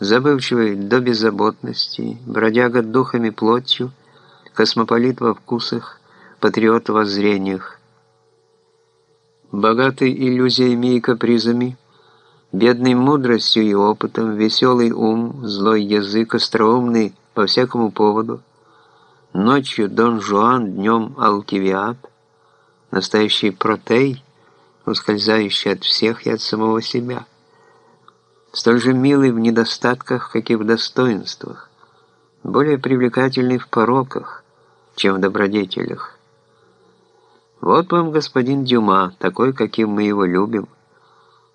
забывчивый до беззаботности, бродяга духами плотью, космополит во вкусах, патриот в воззрениях. Богатый иллюзиями и капризами, бедный мудростью и опытом, веселый ум, злой язык, остроумный по всякому поводу, ночью Дон Жуан, днем Алкивиад, настоящий протей, ускользающий от всех и от самого себя, столь же милый в недостатках, как и в достоинствах, более привлекательный в пороках, чем в добродетелях. Вот вам господин Дюма, такой, каким мы его любим,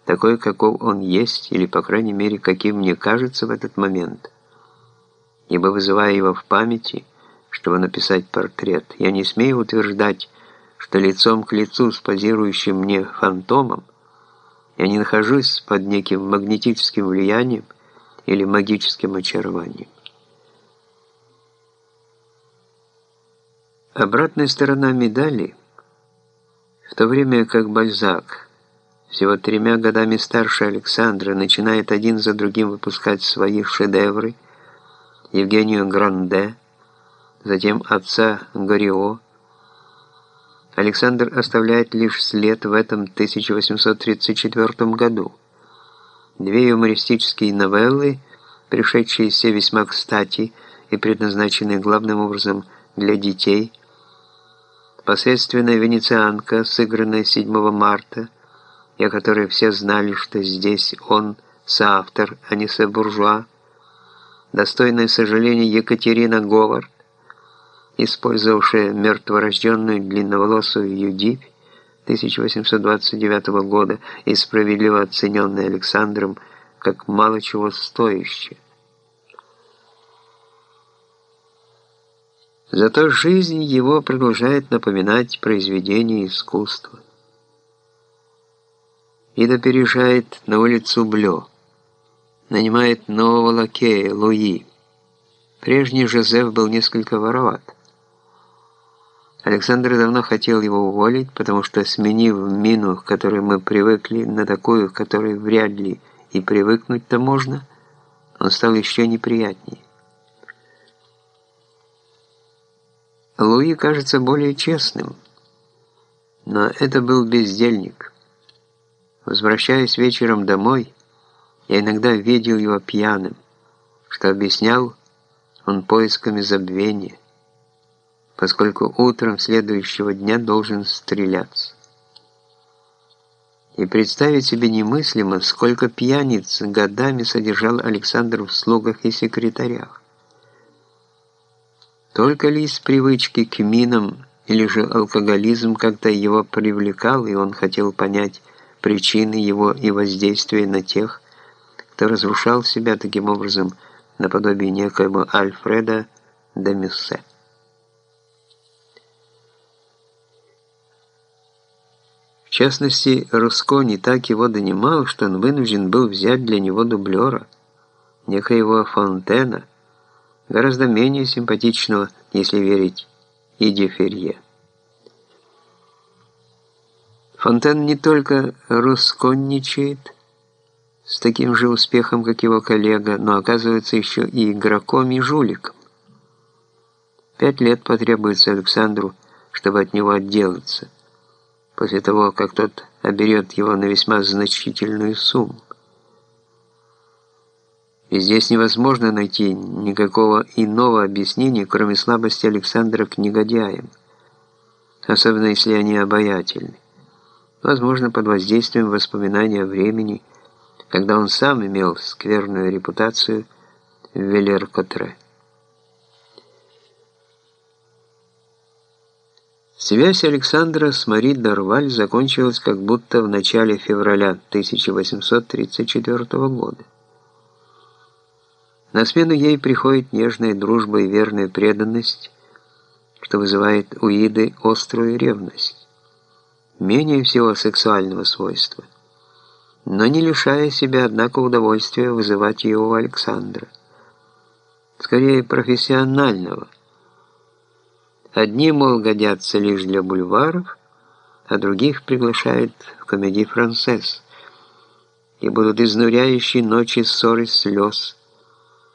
такой, каков он есть, или, по крайней мере, каким мне кажется в этот момент. Ибо, вызывая его в памяти, чтобы написать портрет, я не смею утверждать, что лицом к лицу с позирующим мне фантомом я не нахожусь под неким магнетическим влиянием или магическим очарованием. Обратная сторона медали – в то время как Бальзак, всего тремя годами старше Александра, начинает один за другим выпускать свои шедевры, Евгению Гранде, затем отца Горио, Александр оставляет лишь след в этом 1834 году. Две юмористические новеллы, пришедшиеся весьма кстати и предназначенные главным образом для детей – Посредственная венецианка, сыгранная 7 марта, и о которой все знали, что здесь он соавтор, а не собуржуа, достойное сожаления Екатерина Говард, использовавшая мертворожденную длинноволосую Юдивь 1829 года и справедливо оцененная Александром как мало чего стоящая. Зато жизнь его продолжает напоминать произведение искусства. Ида переезжает на улицу Блё, нанимает нового лакея, Луи. Прежний Жозеф был несколько вороват. Александр давно хотел его уволить, потому что, сменив мину, к которой мы привыкли, на такую, к которой вряд ли и привыкнуть-то можно, он стал еще неприятнее. Луи кажется более честным, но это был бездельник. Возвращаясь вечером домой, я иногда видел его пьяным, что объяснял он поисками забвения, поскольку утром следующего дня должен стреляться. И представить себе немыслимо, сколько пьяниц годами содержал Александр в слугах и секретарях. Только ли из привычки к минам или же алкоголизм как-то его привлекал, и он хотел понять причины его и воздействия на тех, кто разрушал себя таким образом наподобие некоего Альфреда де Мюссе. Частности, Руско не так его донимал, что он вынужден был взять для него дублера, некоего Фонтена, гораздо менее симпатичного, если верить Иди Ферье. Фонтен не только русконничает с таким же успехом, как его коллега, но оказывается еще и игроком и жуликом. Пять лет потребуется Александру, чтобы от него отделаться, после того, как тот оберет его на весьма значительную сумму. И здесь невозможно найти никакого иного объяснения, кроме слабости Александра к негодяям, особенно если они обаятельны. Возможно, под воздействием воспоминаний о времени, когда он сам имел скверную репутацию в Велер-Котре. Связь Александра с Мари Дарваль закончилась как будто в начале февраля 1834 года. На смену ей приходит нежная дружба и верная преданность, что вызывает у Иды острую ревность, менее всего сексуального свойства, но не лишая себя, однако, удовольствия вызывать ее у Александра, скорее профессионального. Одни, мол, годятся лишь для бульваров, а других приглашают в комедий «Францесс», и будут изнуряющие ночи ссоры слез,